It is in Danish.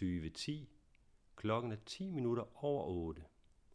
2010. Klokken er 10 minutter over 8.